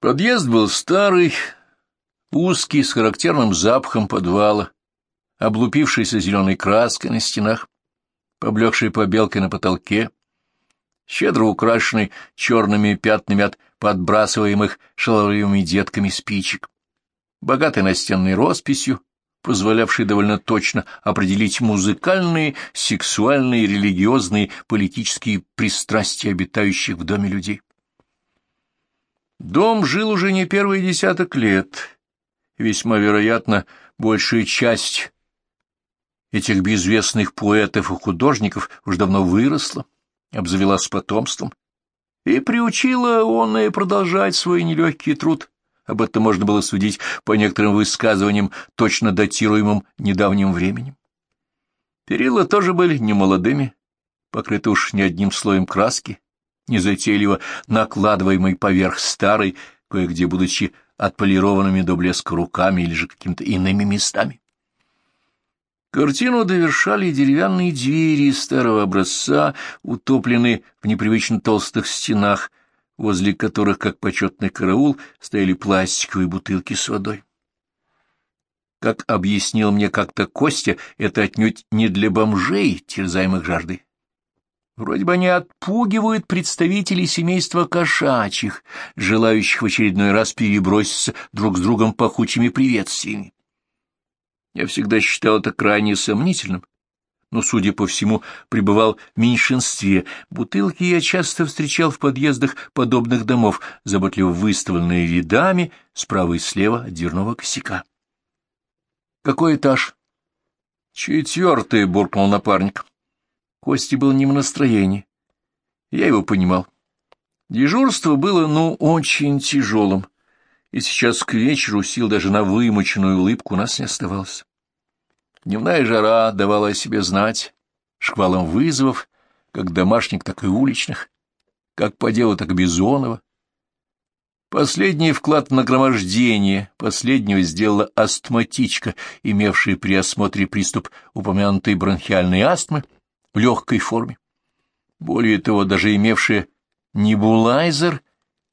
Подъезд был старый, узкий, с характерным запахом подвала, облупившейся зеленой краской на стенах, поблекшей побелкой на потолке, щедро украшенный черными пятнами от подбрасываемых шаловливыми детками спичек, богатой настенной росписью, позволявшей довольно точно определить музыкальные, сексуальные, религиозные, политические пристрастия обитающих в доме людей. Дом жил уже не первый десяток лет. Весьма вероятно, большая часть этих безвестных поэтов и художников уж давно выросла, обзавелась потомством, и приучила он и продолжать свой нелегкий труд. Об этом можно было судить по некоторым высказываниям, точно датируемым недавним временем. Перила тоже были немолодыми, покрыты уж не одним слоем краски, незатейливо накладываемой поверх старой, кое-где будучи отполированными до блеска руками или же какими-то иными местами. Картину довершали деревянные двери старого образца, утопленные в непривычно толстых стенах, возле которых, как почетный караул, стояли пластиковые бутылки с водой. Как объяснил мне как-то Костя, это отнюдь не для бомжей, терзаемых жаждой. Вроде бы они отпугивают представителей семейства кошачьих, желающих в очередной раз переброситься друг с другом пахучими приветствиями. Я всегда считал это крайне сомнительным, но, судя по всему, пребывал в меньшинстве. Бутылки я часто встречал в подъездах подобных домов, заботливо выставленные рядами справа и слева от дверного косяка. — Какой этаж? — Четвертый, — буркнул напарник. Кости был не в настроении. Я его понимал. Дежурство было, ну, очень тяжелым, и сейчас к вечеру сил даже на вымоченную улыбку у нас не оставалось. Дневная жара давала о себе знать, шквалом вызовов, как домашних, так и уличных, как по делу, так и Бизонова. Последний вклад в нагромождение последнего сделала астматичка, имевшая при осмотре приступ упомянутой бронхиальной астмы, легкой форме. Более того, даже имевшие небулайзер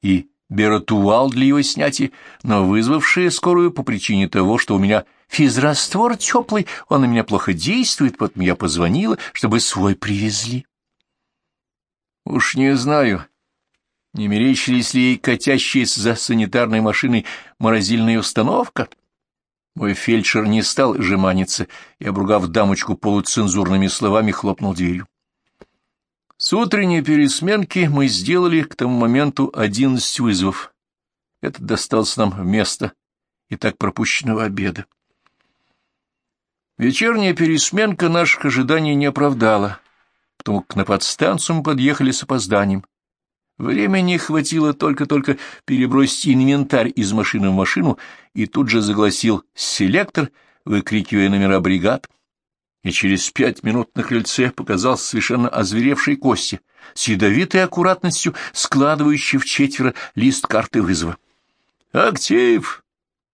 и бератуал для его снятия, но вызвавшие скорую по причине того, что у меня физраствор теплый, он на меня плохо действует, поэтому я позвонила, чтобы свой привезли. Уж не знаю, не мерещились ли ей катящаяся за санитарной машиной морозильная установка, — мой фельдшер не стал жеманиться и, обругав дамочку полуцензурными словами, хлопнул дверью. С утренней пересменки мы сделали к тому моменту одиннадцать вызовов. Это достался нам вместо и так пропущенного обеда. Вечерняя пересменка наших ожиданий не оправдала, потому как на подстанцию мы подъехали с опозданием. Времени хватило только-только перебросить инвентарь из машины в машину, и тут же загласил селектор, выкрикивая номера бригад. И через пять минут на крыльце показался совершенно озверевший Костя, с ядовитой аккуратностью складывающий в четверо лист карты вызова. «Актив!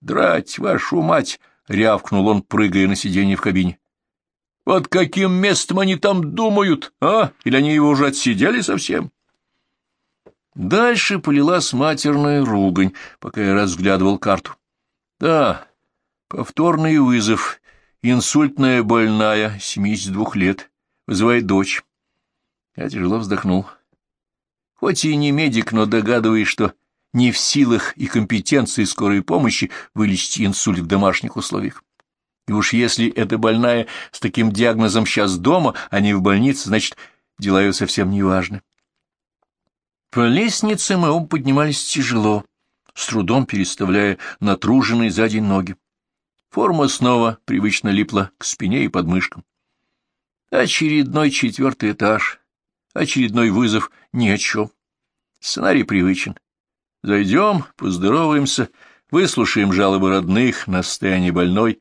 Драть вашу мать!» — рявкнул он, прыгая на сиденье в кабине. «Вот каким местом они там думают, а? Или они его уже отсидели совсем?» Дальше полилась матерная ругань, пока я разглядывал карту. Да, повторный вызов. Инсультная больная, 72 лет, вызывает дочь. Я тяжело вздохнул. Хоть и не медик, но догадываюсь, что не в силах и компетенции скорой помощи вылечить инсульт в домашних условиях. И уж если эта больная с таким диагнозом сейчас дома, а не в больнице, значит, дела ее совсем не важны. По лестнице мы оба поднимались тяжело, с трудом переставляя натруженные за день ноги. Форма снова привычно липла к спине и подмышкам. Очередной четвертый этаж, очередной вызов ни о чем. Сценарий привычен. Зайдем, поздороваемся, выслушаем жалобы родных на состояние больной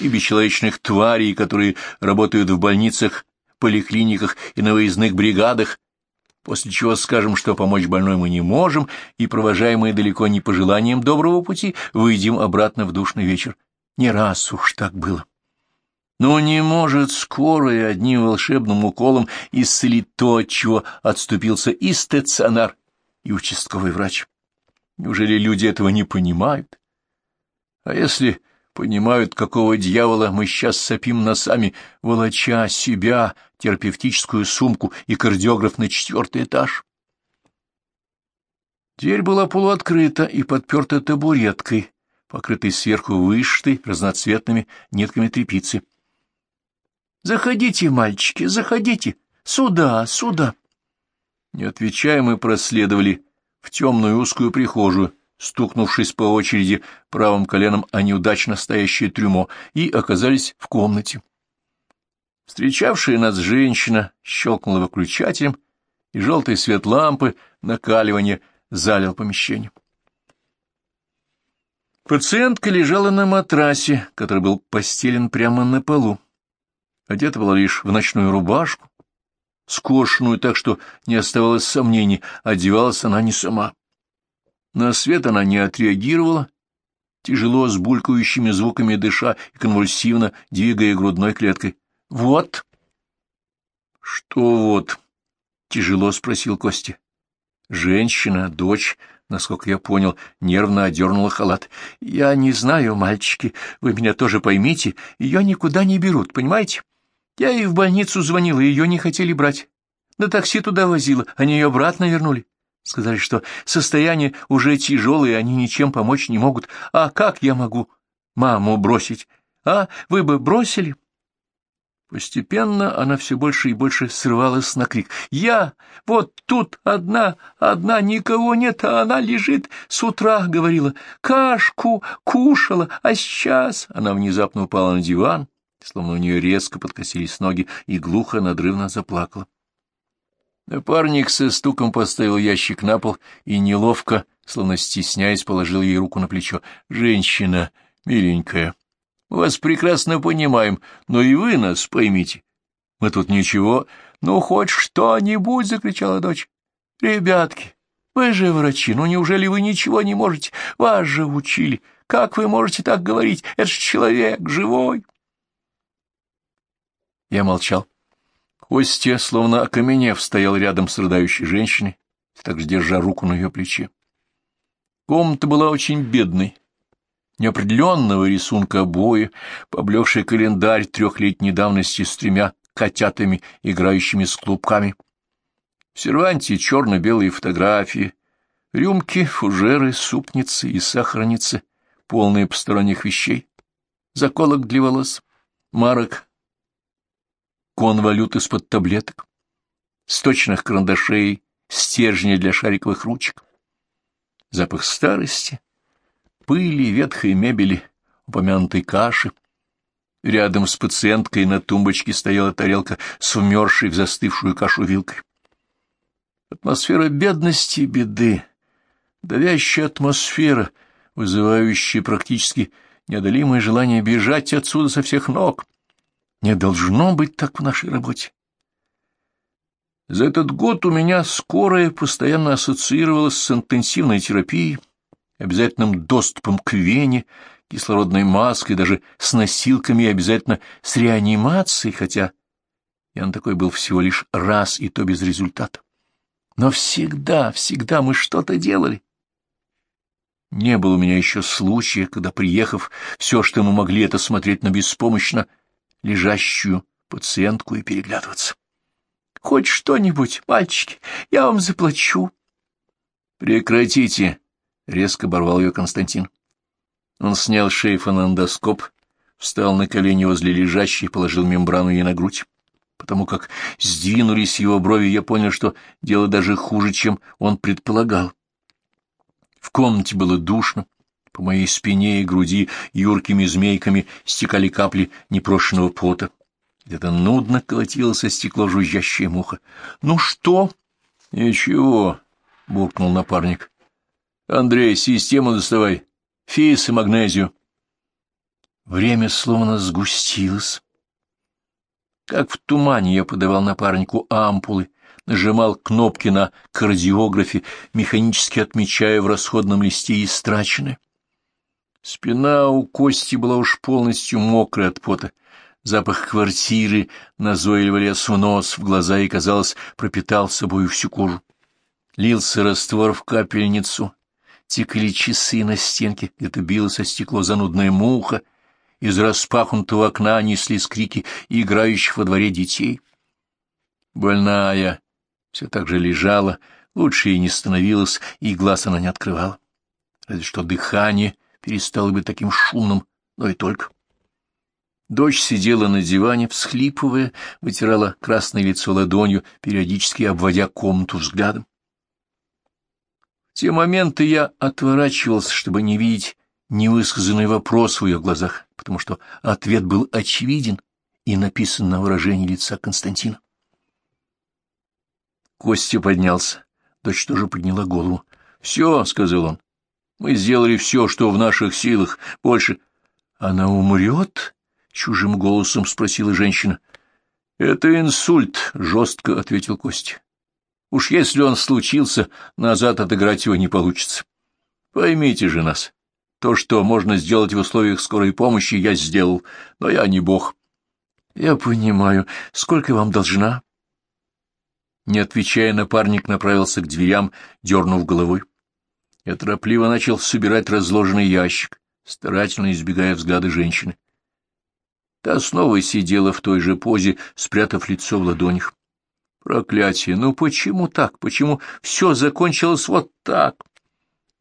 и бесчеловечных тварей, которые работают в больницах, поликлиниках и на выездных бригадах, после чего скажем, что помочь больной мы не можем, и, провожаемые далеко не по желаниям доброго пути, выйдем обратно в душный вечер. Не раз уж так было. Но не может скорая одним волшебным уколом исцелить то, от чего отступился и стационар, и участковый врач. Неужели люди этого не понимают? А если понимают, какого дьявола мы сейчас сопим носами, волоча себя, терапевтическую сумку и кардиограф на четвертый этаж? Дверь была полуоткрыта и подперта табуреткой, покрытой сверху вышитой разноцветными нитками тряпицы. — Заходите, мальчики, заходите! Сюда, сюда! Не отвечая, мы проследовали в темную узкую прихожую, стукнувшись по очереди правым коленом о неудачно стоящее трюмо, и оказались в комнате. Встречавшая нас женщина щелкнула выключателем, и желтый свет лампы накаливания залил помещение. Пациентка лежала на матрасе, который был постелен прямо на полу. Одета была лишь в ночную рубашку, скошенную так, что не оставалось сомнений, одевалась она не сама. На свет она не отреагировала, тяжело с булькающими звуками дыша и конвульсивно двигая грудной клеткой. — Вот. — Что вот? — тяжело спросил Костя. Женщина, дочь, насколько я понял, нервно одернула халат. — Я не знаю, мальчики, вы меня тоже поймите, ее никуда не берут, понимаете? Я и в больницу звонила, ее не хотели брать. На такси туда возила, они ее обратно вернули. Сказали, что состояние уже тяжелое, они ничем помочь не могут. А как я могу маму бросить? А вы бы бросили? Постепенно она все больше и больше срывалась на крик. «Я! Вот тут одна, одна, никого нет, а она лежит. С утра, — говорила, — кашку кушала, а сейчас...» Она внезапно упала на диван, словно у нее резко подкосились ноги, и глухо, надрывно заплакала. Напарник со стуком поставил ящик на пол и неловко, словно стесняясь, положил ей руку на плечо. «Женщина, миленькая, мы вас прекрасно понимаем, но и вы нас поймите. Мы тут ничего, ну хоть что-нибудь!» — закричала дочь. «Ребятки, вы же врачи, ну неужели вы ничего не можете? Вас же учили. Как вы можете так говорить? Это же человек живой!» Я молчал. Костя, словно окаменев, стоял рядом с рыдающей женщиной, также держа руку на ее плече. Комната была очень бедной. Неопределенного рисунка обои, поблекший календарь трехлетней давности с тремя котятами, играющими с клубками. В серванте черно-белые фотографии, рюмки, фужеры, супницы и сахарницы, полные посторонних вещей, заколок для волос, марок конвалют из-под таблеток, сточных карандашей, стержня для шариковых ручек. Запах старости, пыли, ветхой мебели, упомянутой каши. Рядом с пациенткой на тумбочке стояла тарелка с умершей в застывшую кашу вилкой. Атмосфера бедности и беды, давящая атмосфера, вызывающая практически неодолимое желание бежать отсюда со всех ног — не должно быть так в нашей работе. За этот год у меня скорая постоянно ассоциировалась с интенсивной терапией, обязательным доступом к вене, кислородной маской, даже с носилками и обязательно с реанимацией, хотя я на такой был всего лишь раз, и то без результата. Но всегда, всегда мы что-то делали. Не было у меня еще случая, когда, приехав, все, что мы могли, это смотреть на беспомощно лежащую пациентку и переглядываться. — Хоть что-нибудь, мальчики, я вам заплачу. — Прекратите! — резко оборвал ее Константин. Он снял шейфонондоскоп, встал на колени возле лежащей и положил мембрану ей на грудь. Потому как сдвинулись его брови, я понял, что дело даже хуже, чем он предполагал. В комнате было душно, по моей спине и груди юркими змейками стекали капли непрошенного пота. Где-то нудно колотилось стекло жужжащая муха. — Ну что? — Ничего, — буркнул напарник. — Андрей, систему доставай. Фис и магнезию. Время словно сгустилось. Как в тумане я подавал напарнику ампулы, нажимал кнопки на кардиографе, механически отмечая в расходном листе истраченное. Спина у Кости была уж полностью мокрая от пота. Запах квартиры назойливо лез в нос, в глаза и, казалось, пропитал собою всю кожу. Лился раствор в капельницу. Текли часы на стенке, где-то било со стекло занудная муха, из распахнутого окна неслись крики играющих во дворе детей. Больная все так же лежала, лучше ей не становилось, и глаз она не открывала. Разве что дыхание перестало быть таким шумным, но и только. Дочь сидела на диване, всхлипывая, вытирала красное лицо ладонью, периодически обводя комнату взглядом. Те моменты я отворачивался, чтобы не видеть невысказанный вопрос в ее глазах, потому что ответ был очевиден и написан на выражении лица Константина. Костя поднялся. Дочь тоже подняла голову. — Все, — сказал он, — мы сделали все, что в наших силах. Больше... — Она умрет? — чужим голосом спросила женщина. — Это инсульт, — жестко ответил Костя. — Уж если он случился, назад отыграть его не получится. Поймите же нас. То, что можно сделать в условиях скорой помощи, я сделал, но я не бог. — Я понимаю. Сколько вам должна? Не отвечая, напарник направился к дверям, дернув головой. Я торопливо начал собирать разложенный ящик, старательно избегая взгляда женщины. Та снова сидела в той же позе, спрятав лицо в ладонях. Проклятие! Ну почему так? Почему все закончилось вот так?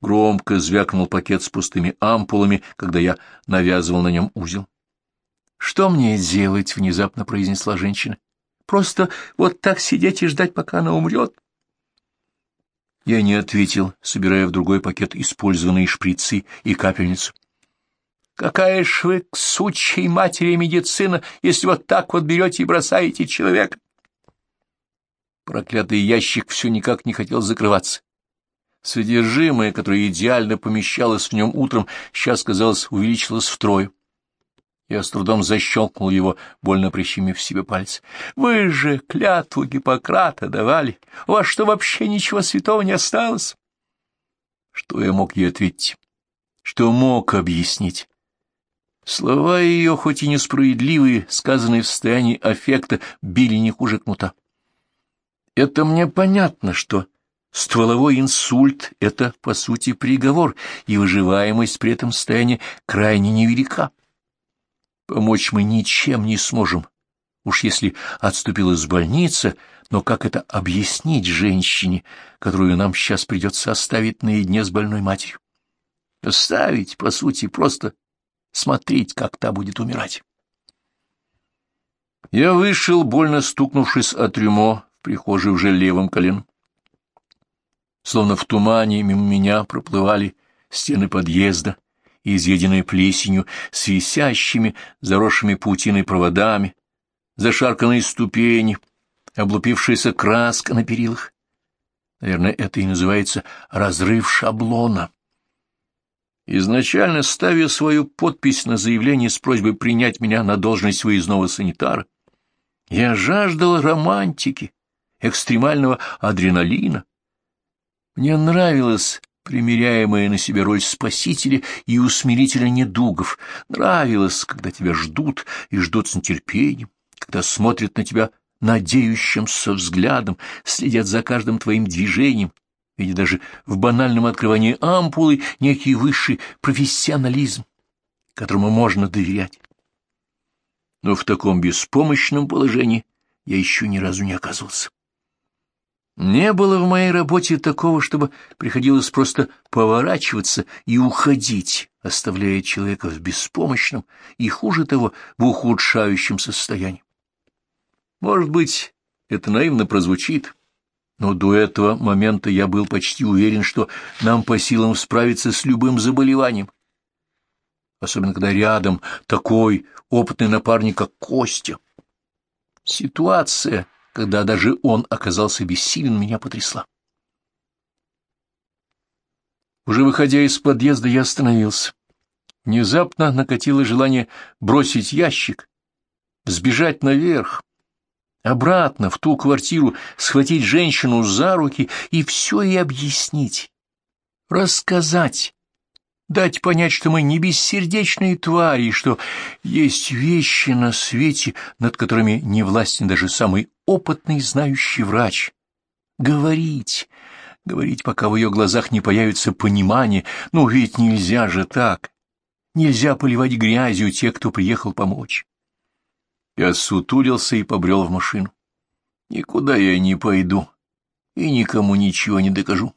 Громко звякнул пакет с пустыми ампулами, когда я навязывал на нем узел. — Что мне делать? — внезапно произнесла женщина. Просто вот так сидеть и ждать, пока она умрет? Я не ответил, собирая в другой пакет использованные шприцы и капельницу. Какая ж вы к сучьей матери медицина, если вот так вот берете и бросаете человека? Проклятый ящик все никак не хотел закрываться. Содержимое, которое идеально помещалось в нем утром, сейчас, казалось, увеличилось втрое. Я с трудом защелкнул его, больно прищемив себе пальцы. «Вы же клятву Гиппократа давали. У вас что, вообще ничего святого не осталось?» Что я мог ей ответить? Что мог объяснить? Слова ее, хоть и несправедливые, сказанные в состоянии аффекта, били не хуже кнута. Это мне понятно, что стволовой инсульт — это, по сути, приговор, и выживаемость при этом состоянии крайне невелика. Помочь мы ничем не сможем. Уж если отступила из больницы, но как это объяснить женщине, которую нам сейчас придется оставить наедине с больной матерью? Оставить, по сути, просто смотреть, как та будет умирать. Я вышел, больно стукнувшись от рюмо, прихожей уже левым коленом. Словно в тумане мимо меня проплывали стены подъезда, изъеденная плесенью, с заросшими паутиной проводами, зашарканные ступени, облупившаяся краска на перилах. Наверное, это и называется разрыв шаблона. Изначально ставя свою подпись на заявление с просьбой принять меня на должность выездного санитара, я жаждал романтики, экстремального адреналина. Мне нравилось примеряемая на себя роль спасителя и усмирителя недугов. Нравилось, когда тебя ждут и ждут с нетерпением, когда смотрят на тебя надеющимся взглядом, следят за каждым твоим движением, видя даже в банальном открывании ампулы некий высший профессионализм, которому можно доверять. Но в таком беспомощном положении я еще ни разу не оказывался. Не было в моей работе такого, чтобы приходилось просто поворачиваться и уходить, оставляя человека в беспомощном и, хуже того, в ухудшающем состоянии. Может быть, это наивно прозвучит, но до этого момента я был почти уверен, что нам по силам справиться с любым заболеванием. Особенно, когда рядом такой опытный напарник, как Костя. Ситуация когда даже он оказался бессилен, меня потрясла. Уже выходя из подъезда, я остановился. Внезапно накатило желание бросить ящик, сбежать наверх, обратно в ту квартиру, схватить женщину за руки и все ей объяснить, рассказать, дать понять, что мы не бессердечные твари, что есть вещи на свете, над которыми не властен даже самый опытный знающий врач. Говорить, говорить, пока в ее глазах не появится понимание. Ну ведь нельзя же так. Нельзя поливать грязью тех, кто приехал помочь. Я сутулился и побрел в машину. Никуда я не пойду и никому ничего не докажу.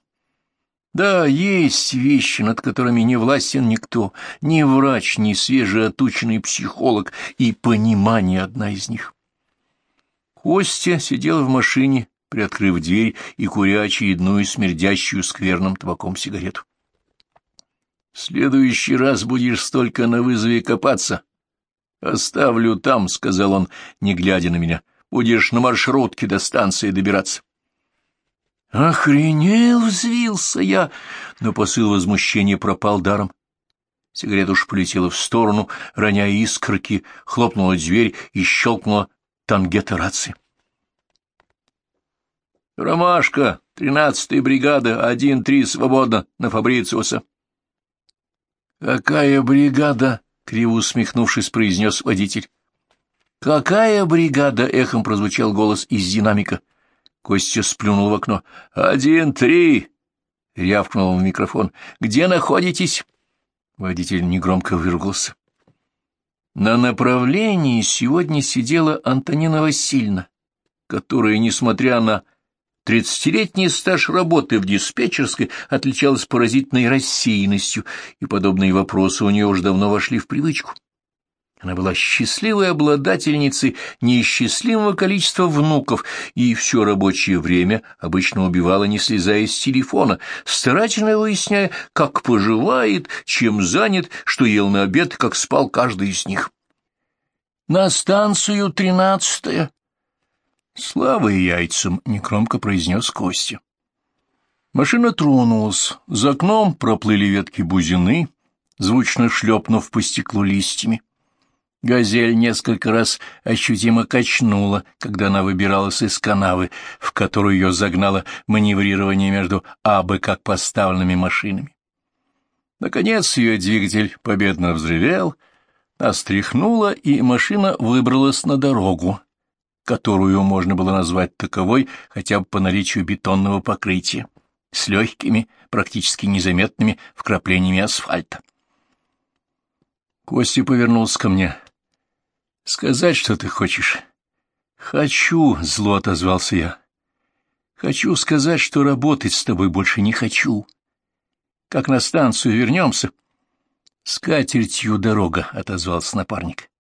Да, есть вещи, над которыми не властен никто, ни врач, ни свежеотученный психолог, и понимание одна из них. Костя сидел в машине, приоткрыв дверь и куря очередную смердящую скверным табаком сигарету. — следующий раз будешь столько на вызове копаться. — Оставлю там, — сказал он, не глядя на меня. — Будешь на маршрутке до станции добираться. Охренел, взвился я, но посыл возмущения пропал даром. Сигарета уж полетела в сторону, роняя искорки, хлопнула дверь и щелкнула тангета рации. «Ромашка, тринадцатая бригада, один-три, свободно, на Фабрициуса». «Какая бригада?» — криво усмехнувшись, произнес водитель. «Какая бригада?» — эхом прозвучал голос из динамика. Костя сплюнул в окно. «Один, три!» — рявкнул в микрофон. «Где находитесь?» Водитель негромко выругался. На направлении сегодня сидела Антонина Васильевна, которая, несмотря на тридцатилетний стаж работы в диспетчерской, отличалась поразительной рассеянностью, и подобные вопросы у нее уже давно вошли в привычку. Она была счастливой обладательницей неисчислимого количества внуков, и все рабочее время обычно убивала, не слезая с телефона, старательно выясняя, как поживает, чем занят, что ел на обед, как спал каждый из них. «На станцию тринадцатая!» «Слава яйцам!» — некромко произнес Костя. Машина тронулась, за окном проплыли ветки бузины, звучно шлепнув по стеклу листьями. Газель несколько раз ощутимо качнула, когда она выбиралась из канавы, в которую ее загнало маневрирование между абы как поставленными машинами. Наконец ее двигатель победно взревел, остряхнула, и машина выбралась на дорогу, которую можно было назвать таковой хотя бы по наличию бетонного покрытия, с легкими, практически незаметными вкраплениями асфальта. Костя повернулся ко мне — Сказать, что ты хочешь? Хочу, зло отозвался я. Хочу сказать, что работать с тобой больше не хочу. Как на станцию вернемся? С дорога, отозвался напарник.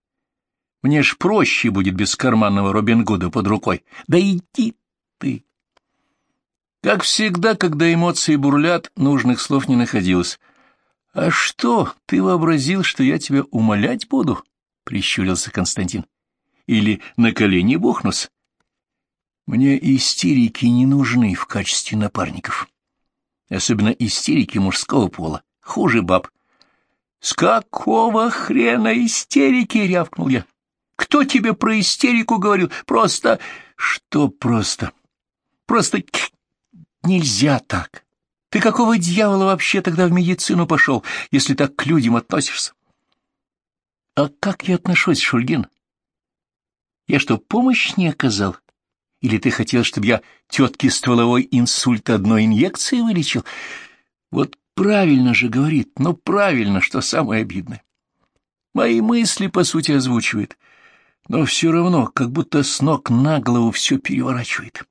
Мне ж проще будет без карманного Робин Гуда под рукой. Да иди ты! Как всегда, когда эмоции бурлят, нужных слов не находилось. — А что, ты вообразил, что я тебя умолять буду? — прищурился Константин. — Или на колени бухнусь? Мне истерики не нужны в качестве напарников. Особенно истерики мужского пола. Хуже баб. — С какого хрена истерики? — рявкнул я. — Кто тебе про истерику говорил? Просто... — Что просто? Просто нельзя так. Ты какого дьявола вообще тогда в медицину пошел, если так к людям относишься? А как я отношусь, Шульгин? Я что, помощь не оказал? Или ты хотел, чтобы я тетке стволовой инсульт одной инъекции вылечил? Вот правильно же говорит, но правильно, что самое обидное. Мои мысли, по сути, озвучивает, но все равно, как будто с ног на голову все переворачивает.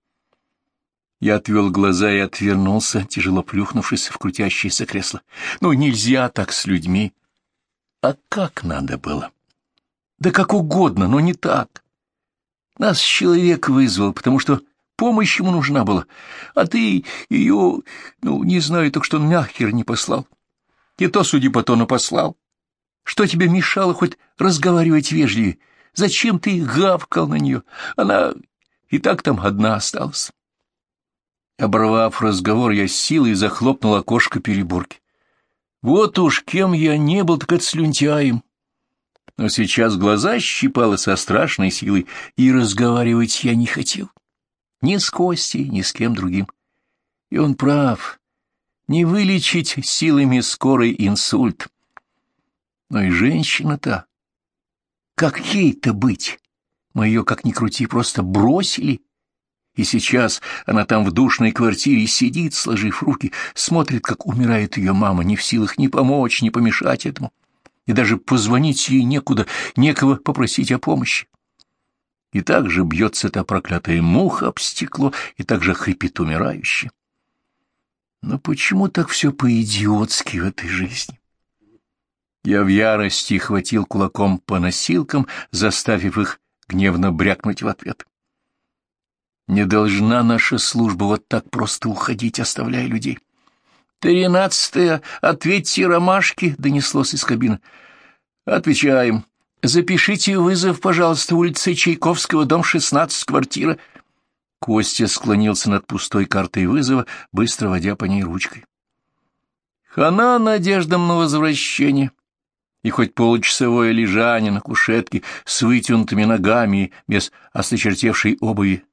Я отвел глаза и отвернулся, тяжело плюхнувшись в крутящееся кресло. Ну, нельзя так с людьми. А как надо было? Да как угодно, но не так. Нас человек вызвал, потому что помощь ему нужна была, а ты ее, ну, не знаю, только что нахер не послал. И то, суди по тону, послал. Что тебе мешало хоть разговаривать вежливее? Зачем ты гавкал на нее? Она и так там одна осталась. Оборвав разговор, я силой захлопнул окошко переборки. Вот уж кем я не был, так это слюнтяем. Но сейчас глаза щипало со страшной силой, и разговаривать я не хотел. Ни с Костей, ни с кем другим. И он прав. Не вылечить силами скорый инсульт. Но и женщина-то... Как ей-то быть? Мы ее, как ни крути, просто бросили. И сейчас она там в душной квартире сидит, сложив руки, смотрит, как умирает ее мама, не в силах ни помочь, ни помешать этому. И даже позвонить ей некуда, некого попросить о помощи. И так же бьется эта проклятая муха об стекло, и так же хрипит умирающий. Но почему так все по-идиотски в этой жизни? Я в ярости хватил кулаком по носилкам, заставив их гневно брякнуть в ответ. Не должна наша служба вот так просто уходить, оставляя людей. «Тринадцатая, ответьте, ромашки!» — донеслось из кабины. «Отвечаем. Запишите вызов, пожалуйста, улица Чайковского, дом 16, квартира...» Костя склонился над пустой картой вызова, быстро водя по ней ручкой. Хана надеждам на возвращение. И хоть получасовое лежание на кушетке с вытянутыми ногами без осточертевшей обуви